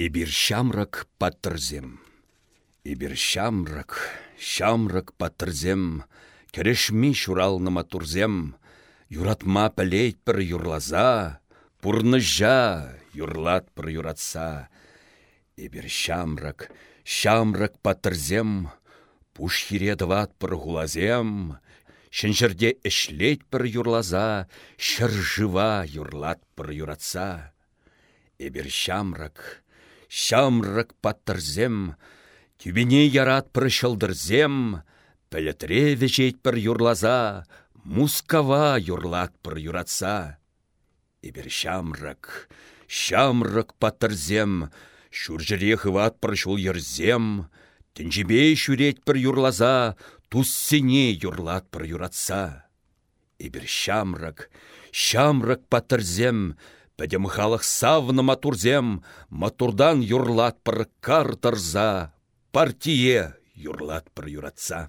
Ибір шамрак паттырзем. Ибір шамрак, шамрак паттырзем, Керешми шуралныма турзем, Юратма пілейт бір юрлаза, Пурныжа юрлат бір юратса. Ибір шамрак, шамрак паттырзем, Пуш хиредват бір гулазем, Шыншырде ішлет бір юрлаза, Шыржыва юрлат бір юратса. Эбір шамрак, шамрак паттырзем, Тюбине ярат бір шылдырзем, Пілітре вежет бір юрлаза, Мускава юрлат бір юратса. Эбір шамрак, шамрак паттырзем, Шүржіре хыват бір шул ерзем, Тінжібей шүрет бір юрлаза, Туссене юрлат бір юратса. Эбір шамрак, шамрак паттырзем, Пәдем халық савны матурзем, матурдан юрлат бір картырза, партие юрлат бір юратса.